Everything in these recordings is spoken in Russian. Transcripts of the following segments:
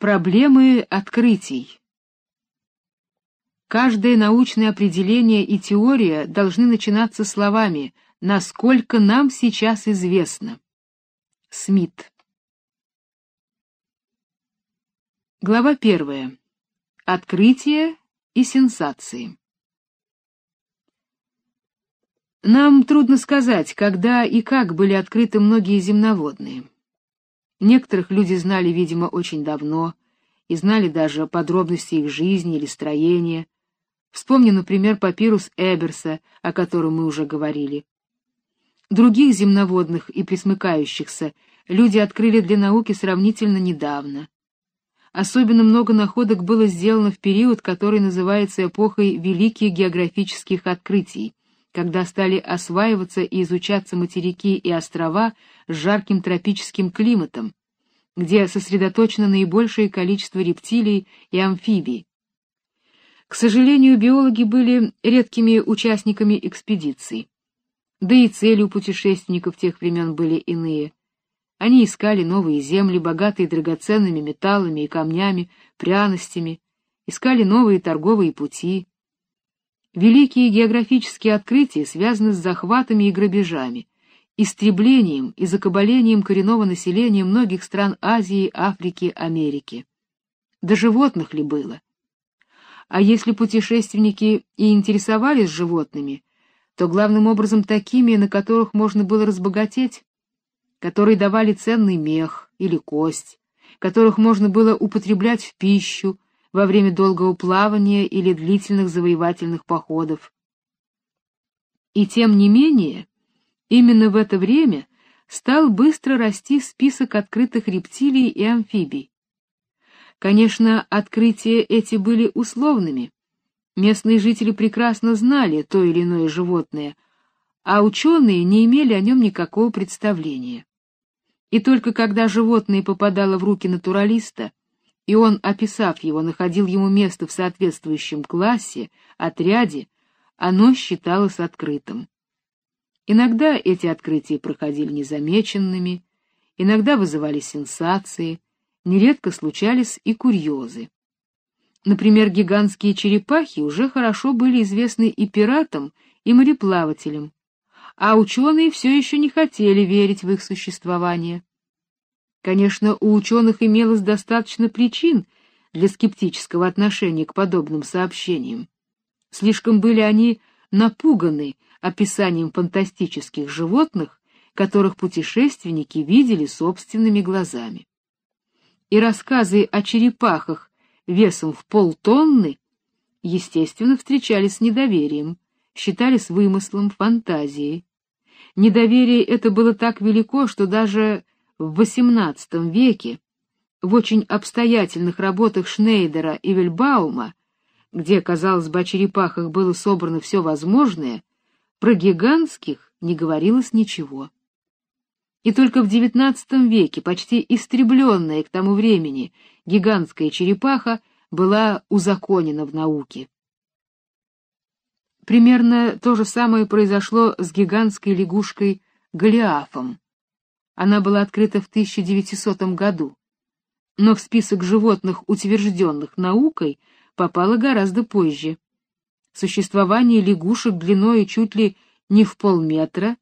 Проблемы открытий. Каждое научное определение и теория должны начинаться словами «насколько нам сейчас известно». Смит. Глава первая. Открытие и сенсации. Нам трудно сказать, когда и как были открыты многие земноводные. Некоторых люди знали, видимо, очень давно и знали даже подробности их жизни или строения. Вспомни, например, папирус Эберса, о котором мы уже говорили. Других земноводных и присмыкающихся люди открыли для науки сравнительно недавно. Особенно много находок было сделано в период, который называется эпохой великих географических открытий, когда стали осваиваться и изучаться материки и острова с жарким тропическим климатом, где сосредоточено наибольшее количество рептилий и амфибий. К сожалению, биологи были редкими участниками экспедиций. Да и цели у путешественников тех времен были иные. Они искали новые земли, богатые драгоценными металлами и камнями, пряностями, искали новые торговые пути, Великие географические открытия связаны с захватами и грабежами, истреблением и закабалением коренного населения многих стран Азии, Африки, Америки. До животных ли было? А если путешественники и интересовались животными, то главным образом такими, на которых можно было разбогатеть, которые давали ценный мех или кость, которых можно было употреблять в пищу, во время долгого плавания или длительных завоевательных походов. И тем не менее, именно в это время стал быстро расти список открытых рептилий и амфибий. Конечно, открытия эти были условными. Местные жители прекрасно знали то или иное животное, а ученые не имели о нем никакого представления. И только когда животное попадало в руки натуралиста, и он, описав его, находил ему место в соответствующем классе, отряде, оно считалось открытым. Иногда эти открытия проходили незамеченными, иногда вызывали сенсации, нередко случались и курьезы. Например, гигантские черепахи уже хорошо были известны и пиратам, и мореплавателям, а ученые все еще не хотели верить в их существование. Конечно, у ученых имелось достаточно причин для скептического отношения к подобным сообщениям. Слишком были они напуганы описанием фантастических животных, которых путешественники видели собственными глазами. И рассказы о черепахах весом в полтонны, естественно, встречались с недоверием, считались вымыслом, фантазией. Недоверие это было так велико, что даже в XVIII веке в очень обстоятельных работах Шнейдера и Вильбаума, где, казалось бы, о черепахах было собрано все возможное, про гигантских не говорилось ничего. И только в XIX веке почти истребленная к тому времени гигантская черепаха была узаконена в науке. Примерно то же самое произошло с гигантской лягушкой Голиафом. Она была открыта в 1900 году, но в список животных, утвержденных наукой, попала гораздо позже. Существование лягушек длиной чуть ли не в полметра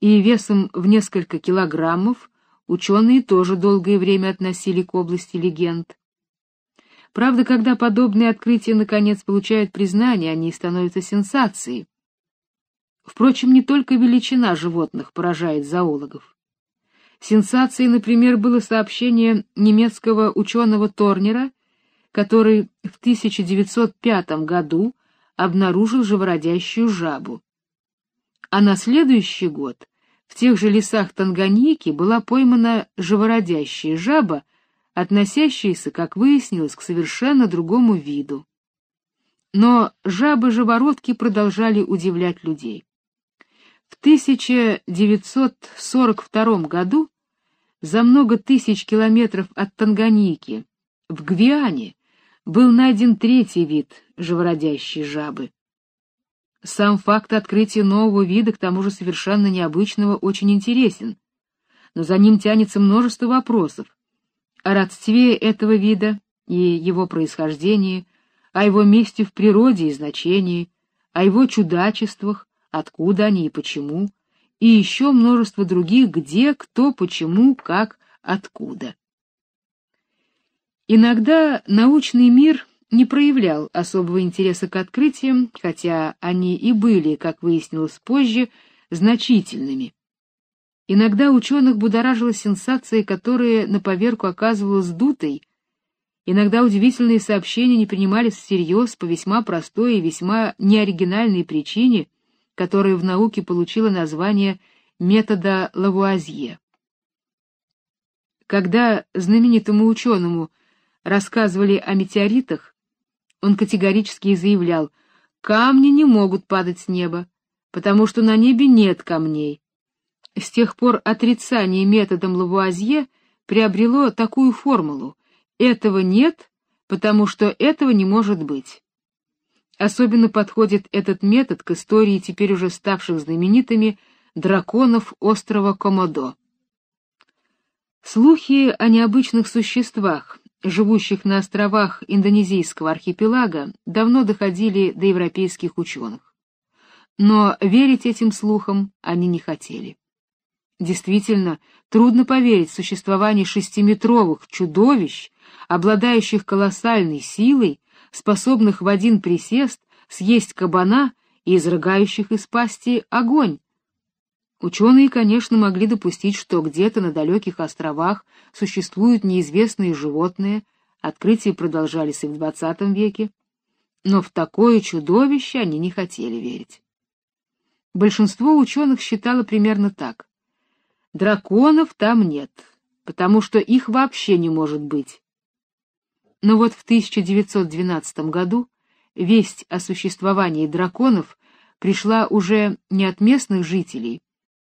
и весом в несколько килограммов ученые тоже долгое время относили к области легенд. Правда, когда подобные открытия наконец получают признание, они становятся сенсацией. Впрочем, не только величина животных поражает зоологов. Сенсацией, например, было сообщение немецкого ученого Торнера, который в 1905 году обнаружил живородящую жабу. А на следующий год в тех же лесах Танганьики была поймана живородящая жаба, относящаяся, как выяснилось, к совершенно другому виду. Но жабы-живородки продолжали удивлять людей. В 1942 году за много тысяч километров от Танганьики в Гвиане был найден третий вид живородящей жабы. Сам факт открытия нового вида, к тому же совершенно необычного, очень интересен, но за ним тянется множество вопросов. о родстве этого вида и его происхождении, о его месте в природе и значении, о его чудачествах, откуда они и почему, и еще множество других где, кто, почему, как, откуда. Иногда научный мир не проявлял особого интереса к открытиям, хотя они и были, как выяснилось позже, значительными. Иногда ученых будоражила сенсация, которая на поверку оказывалась дутой, иногда удивительные сообщения не принимались всерьез по весьма простой и весьма неоригинальной причине, которая в науке получила название метода Лавуазье. Когда знаменитому ученому рассказывали о метеоритах, он категорически заявлял, камни не могут падать с неба, потому что на небе нет камней. С тех пор отрицание методом Лавуазье приобрело такую формулу «этого нет, потому что этого не может быть». Особенно подходит этот метод к истории теперь уже ставших знаменитыми драконов острова Комодо. Слухи о необычных существах, живущих на островах индонезийского архипелага, давно доходили до европейских ученых. Но верить этим слухам они не хотели. Действительно, трудно поверить в существование шестиметровых чудовищ, обладающих колоссальной силой, способных в один присест съесть кабана и изрыгающих из пасти огонь. Ученые, конечно, могли допустить, что где-то на далеких островах существуют неизвестные животные, открытия продолжались и в XX веке, но в такое чудовище они не хотели верить. Большинство ученых считало примерно так. Драконов там нет, потому что их вообще не может быть. Но вот в 1912 году весть о существовании драконов пришла уже не от местных жителей,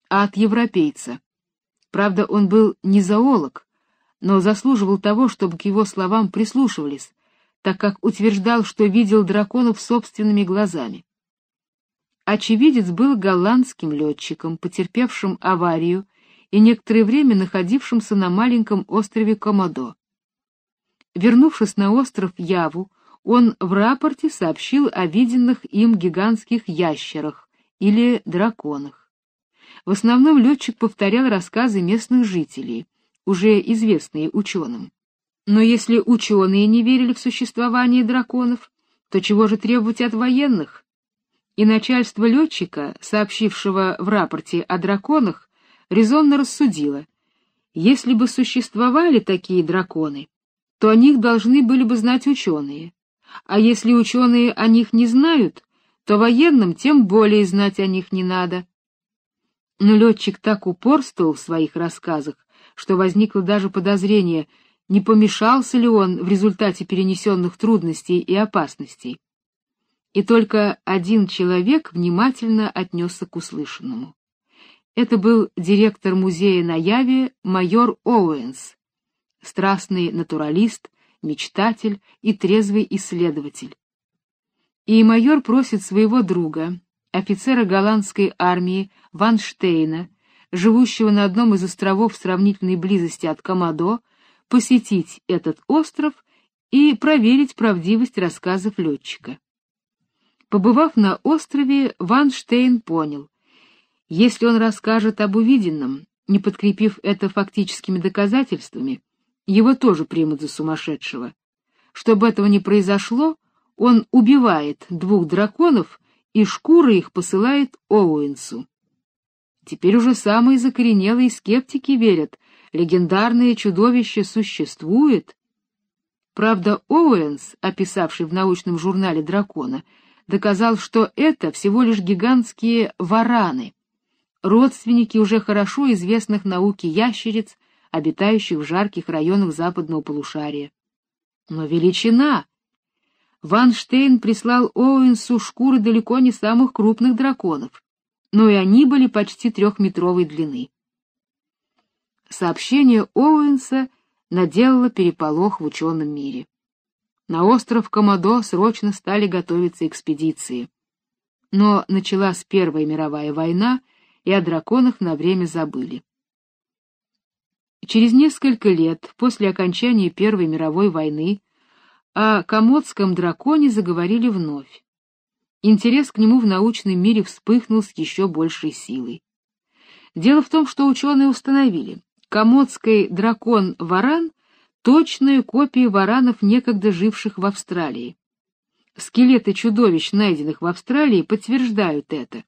а от европейца. Правда, он был не зоолог, но заслуживал того, чтобы к его словам прислушивались, так как утверждал, что видел драконов собственными глазами. Очевидец был голландским летчиком, потерпевшим аварию и некоторое время находившимся на маленьком острове Комодо. Вернувшись на остров Яву, он в рапорте сообщил о виденных им гигантских ящерах или драконах. В основном летчик повторял рассказы местных жителей, уже известные ученым. Но если ученые не верили в существование драконов, то чего же требовать от военных? И начальство летчика, сообщившего в рапорте о драконах, резонно рассудило: если бы существовали такие драконы, то о них должны были бы знать ученые. А если ученые о них не знают, то военным тем более знать о них не надо. Но летчик так упорствовал в своих рассказах, что возникло даже подозрение, не помешался ли он в результате перенесенных трудностей и опасностей. И только один человек внимательно отнесся к услышанному. Это был директор музея на Яве майор Оуэнс, страстный натуралист, мечтатель и трезвый исследователь. И майор просит своего друга, офицера голландской армии Ван Штейна, живущего на одном из островов в сравнительной близости от Комодо, посетить этот остров и проверить правдивость рассказов летчика. Побывав на острове, Ван Штейн понял, если он расскажет об увиденном, не подкрепив это фактическими доказательствами, его тоже примут за сумасшедшего. Чтобы этого не произошло, он убивает двух драконов и шкуры их посылает Оуэнсу. Теперь уже самые закоренелые скептики верят, легендарное чудовище существует. Правда, Оуэнс, описавший в научном журнале дракона, доказал, что это всего лишь гигантские вараны, родственники уже хорошо известных науке ящериц, обитающих в жарких районах западного полушария. Но величина! Ван Штейн прислал Оуэнсу шкуры далеко не самых крупных драконов, но и они были почти трехметровой длины. Сообщение Оуэнса наделало переполох в ученом мире. На остров Комодо срочно стали готовиться экспедиции. Но началась Первая мировая война, и о драконах на время забыли. Через несколько лет после окончания Первой мировой войны о комодском драконе заговорили вновь. Интерес к нему в научном мире вспыхнул с еще большей силой. Дело в том, что ученые установили, комодский дракон-варан — точная копия варанов, некогда живших в Австралии. Скелеты чудовищ, найденных в Австралии, подтверждают это.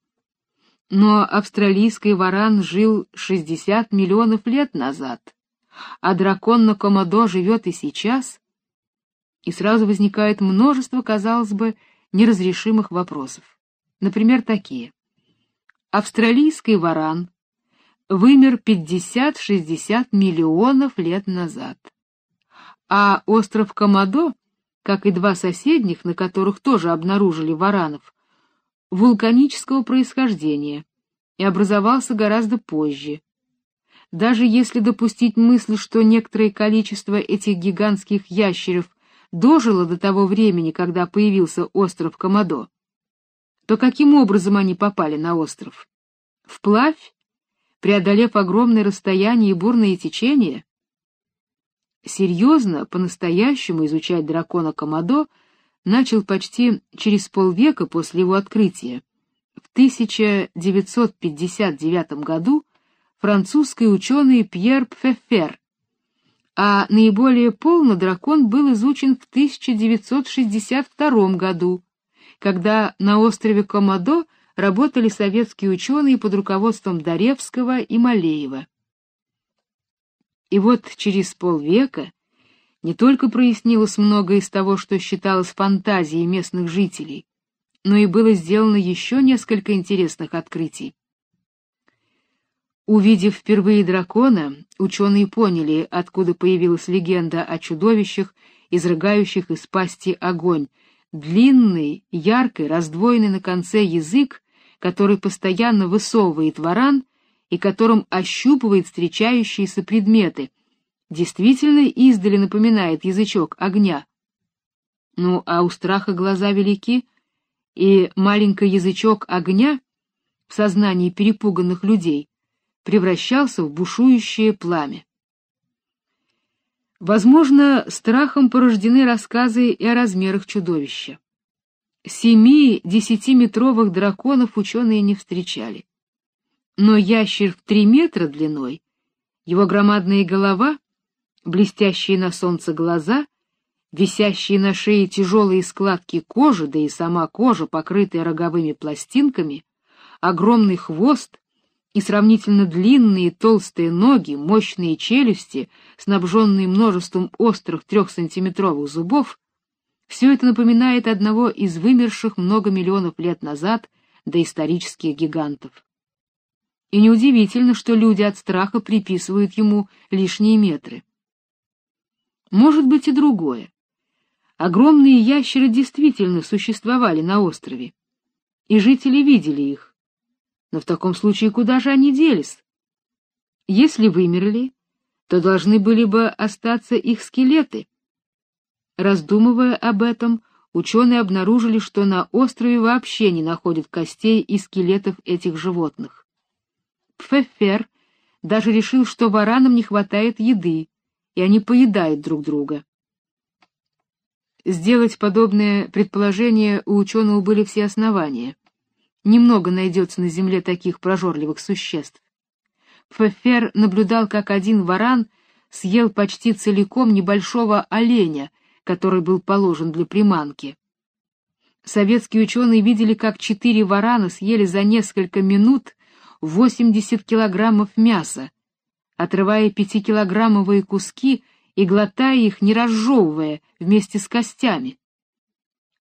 Но австралийский варан жил 60 миллионов лет назад, а дракон на Комодо живет и сейчас. И сразу возникает множество, казалось бы, неразрешимых вопросов. Например, такие. Австралийский варан вымер 50-60 миллионов лет назад. А остров Комодо, как и два соседних, на которых тоже обнаружили варанов, вулканического происхождения и образовался гораздо позже. Даже если допустить мысль, что некоторое количество этих гигантских ящеров дожило до того времени, когда появился остров Комодо, то каким образом они попали на остров? Вплавь, преодолев огромное расстояние и бурные течения? Серьезно, по-настоящему изучать дракона Комодо начал почти через полвека после его открытия. В 1959 году французский ученый Пьер Пфеффер, а наиболее полно дракон был изучен в 1962 году, когда на острове Комодо работали советские ученые под руководством Даревского и Малеева. И вот через полвека не только прояснилось многое из того, что считалось фантазией местных жителей, но и было сделано еще несколько интересных открытий. Увидев впервые дракона, ученые поняли, откуда появилась легенда о чудовищах, изрыгающих из пасти огонь, длинный, яркий, раздвоенный на конце язык, который постоянно высовывает варан и которым ощупывает встречающиеся предметы, действительно издали напоминает язычок огня. Ну, а у страха глаза велики, и маленький язычок огня в сознании перепуганных людей превращался в бушующее пламя. Возможно, страхом порождены рассказы и о размерах чудовища. Семи-десятиметровых драконов ученые не встречали. Но ящер в три метра длиной, его громадная голова блестящие на солнце глаза, висящие на шее тяжелые складки кожи, да и сама кожа, покрытая роговыми пластинками, огромный хвост и сравнительно длинные толстые ноги, мощные челюсти, снабженные множеством острых трехсантиметровых зубов, все это напоминает одного из вымерших много миллионов лет назад доисторических гигантов. И неудивительно, что люди от страха приписывают ему лишние метры. Может быть и другое. Огромные ящеры действительно существовали на острове, и жители видели их. Но в таком случае куда же они делись? Если вымерли, то должны были бы остаться их скелеты. Раздумывая об этом, ученые обнаружили, что на острове вообще не находят костей и скелетов этих животных. Пфеффер даже решил, что варанам не хватает еды, и они поедают друг друга. Сделать подобное предположение у ученого были все основания. Немного найдется на Земле таких прожорливых существ. Пфеффер наблюдал, как один варан съел почти целиком небольшого оленя, который был положен для приманки. Советские ученые видели, как четыре варана съели за несколько минут 80 килограммов мяса, отрывая пятикилограммовые куски и глотая их, не разжевывая, вместе с костями.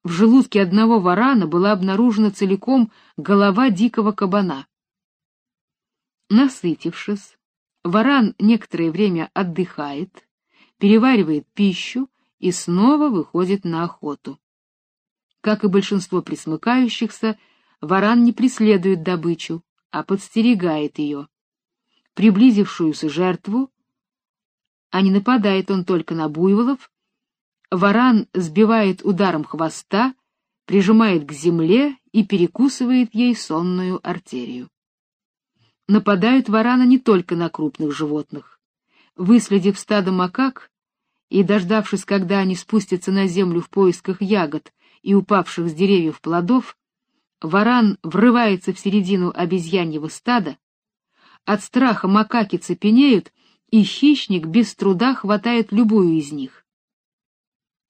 В желудке одного варана была обнаружена целиком голова дикого кабана. Насытившись, варан некоторое время отдыхает, переваривает пищу и снова выходит на охоту. Как и большинство присмыкающихся, варан не преследует добычу, а подстерегает ее приблизившуюся жертву, а не нападает он только на буйволов, варан сбивает ударом хвоста, прижимает к земле и перекусывает ей сонную артерию. Нападают варана не только на крупных животных. Выследив стадо макак и дождавшись, когда они спустятся на землю в поисках ягод и упавших с деревьев плодов, варан врывается в середину обезьяньего стада, от страха макаки цепенеют, и хищник без труда хватает любую из них.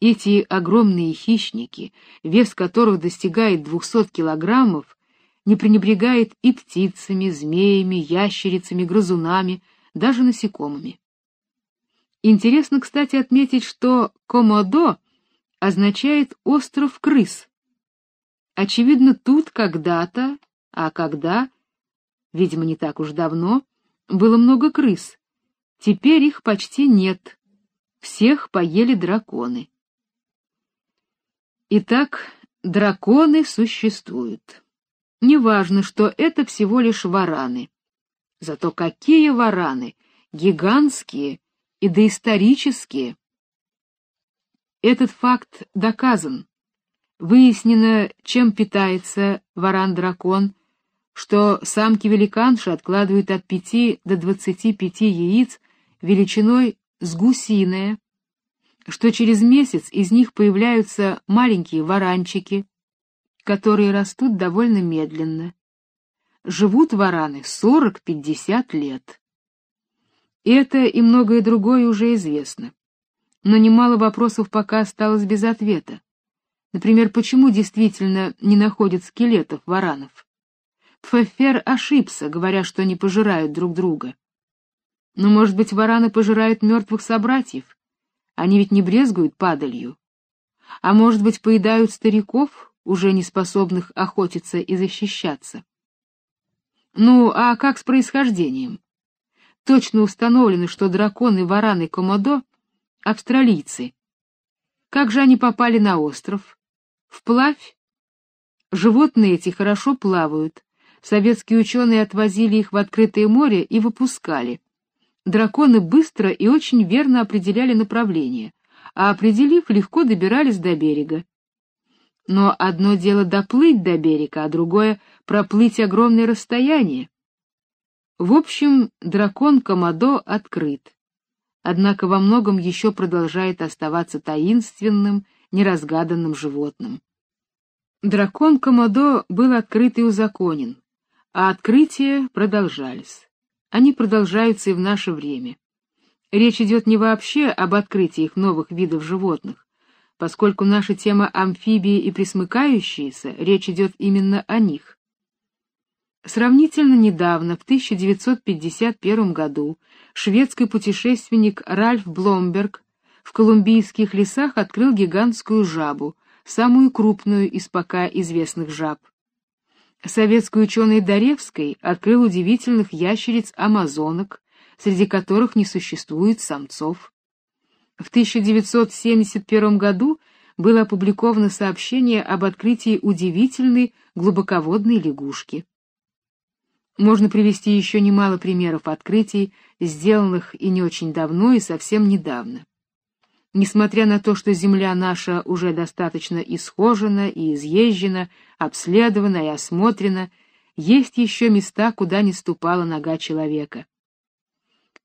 Эти огромные хищники, вес которых достигает 200 килограммов, не пренебрегает и птицами, змеями, ящерицами, грызунами, даже насекомыми. Интересно, кстати, отметить, что Комодо означает остров крыс. Очевидно, тут когда-то, а когда, видимо, не так уж давно, было много крыс. Теперь их почти нет. Всех поели драконы. Итак, драконы существуют. Неважно, что это всего лишь вараны. Зато какие вараны! Гигантские и доисторические. Этот факт доказан. Выяснено, чем питается варан-дракон, что самки-великанши откладывают от 5 до 25 яиц величиной с гусиное, что через месяц из них появляются маленькие варанчики, которые растут довольно медленно. Живут вараны 40-50 лет. Это и многое другое уже известно. Но немало вопросов пока осталось без ответа. Например, почему действительно не находят скелетов варанов? Пфефер ошибся, говоря, что они пожирают друг друга. Но, может быть, вараны пожирают мертвых собратьев? Они ведь не брезгуют падалью. А может быть, поедают стариков, уже не способных охотиться и защищаться? Ну, а как с происхождением? Точно установлено, что драконы, вараны Комодо — австралийцы. Как же они попали на остров? Вплавь? Животные эти хорошо плавают, Советские ученые отвозили их в открытое море и выпускали. Драконы быстро и очень верно определяли направление, а определив, легко добирались до берега. Но одно дело доплыть до берега, а другое — проплыть огромное расстояние. В общем, дракон Комодо открыт, однако во многом еще продолжает оставаться таинственным, неразгаданным животным. Дракон Комодо был открыт и узаконен, а открытия продолжались. Они продолжаются и в наше время. Речь идет не вообще об открытиях новых видов животных, поскольку наша тема амфибии и пресмыкающиеся, речь идет именно о них. Сравнительно недавно, в 1951 году, шведский путешественник Ральф Бломберг в колумбийских лесах открыл гигантскую жабу, самую крупную из пока известных жаб советский ученый Даревский открыл удивительных ящериц-амазонок, среди которых не существует самцов. В 1971 году было опубликовано сообщение об открытии удивительной глубоководной лягушки. Можно привести еще немало примеров открытий, сделанных и не очень давно, и совсем недавно. Несмотря на то, что земля наша уже достаточно исхожена и изъезжена, обследована и осмотрена, есть еще места, куда не ступала нога человека.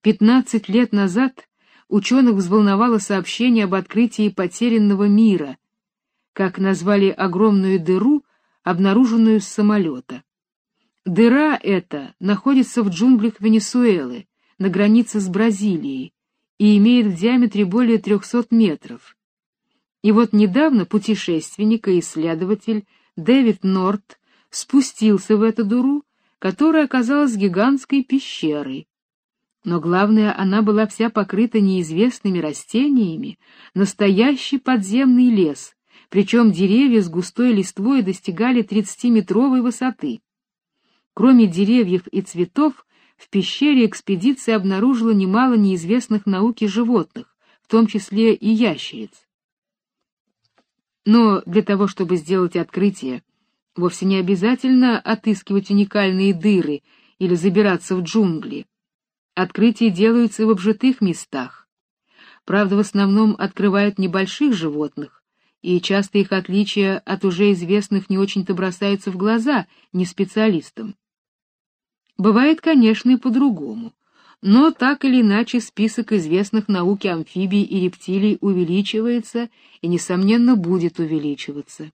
Пятнадцать лет назад ученых взволновало сообщение об открытии потерянного мира, как назвали огромную дыру, обнаруженную с самолета. Дыра эта находится в джунглях Венесуэлы, на границе с Бразилией, и имеет в диаметре более 300 метров. И вот недавно путешественник и исследователь Дэвид Норт спустился в эту дуру, которая оказалась гигантской пещерой. Но главное, она была вся покрыта неизвестными растениями, настоящий подземный лес, причем деревья с густой листвой достигали 30-метровой высоты. Кроме деревьев и цветов, в пещере экспедиция обнаружила немало неизвестных науке животных, в том числе и ящериц. Но для того, чтобы сделать открытие, вовсе не обязательно отыскивать уникальные дыры или забираться в джунгли. Открытия делаются в обжитых местах. Правда, в основном открывают небольших животных, и часто их отличия от уже известных не очень-то бросаются в глаза не специалистам. Бывает, конечно, и по-другому, Но так или иначе список известных науке амфибий и рептилий увеличивается и несомненно будет увеличиваться.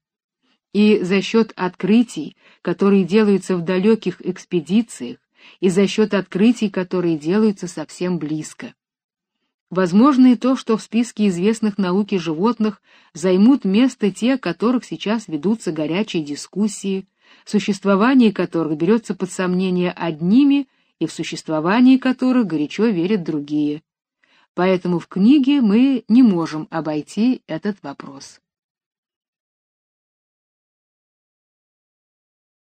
И за счет открытий, которые делаются в далеких экспедициях, и за счет открытий, которые делаются совсем близко. Возможно и то, что в списке известных науке животных займут место те, о которых сейчас ведутся горячие дискуссии, существование которых берется под сомнение одними и в существовании которых горячо верят другие. Поэтому в книге мы не можем обойти этот вопрос.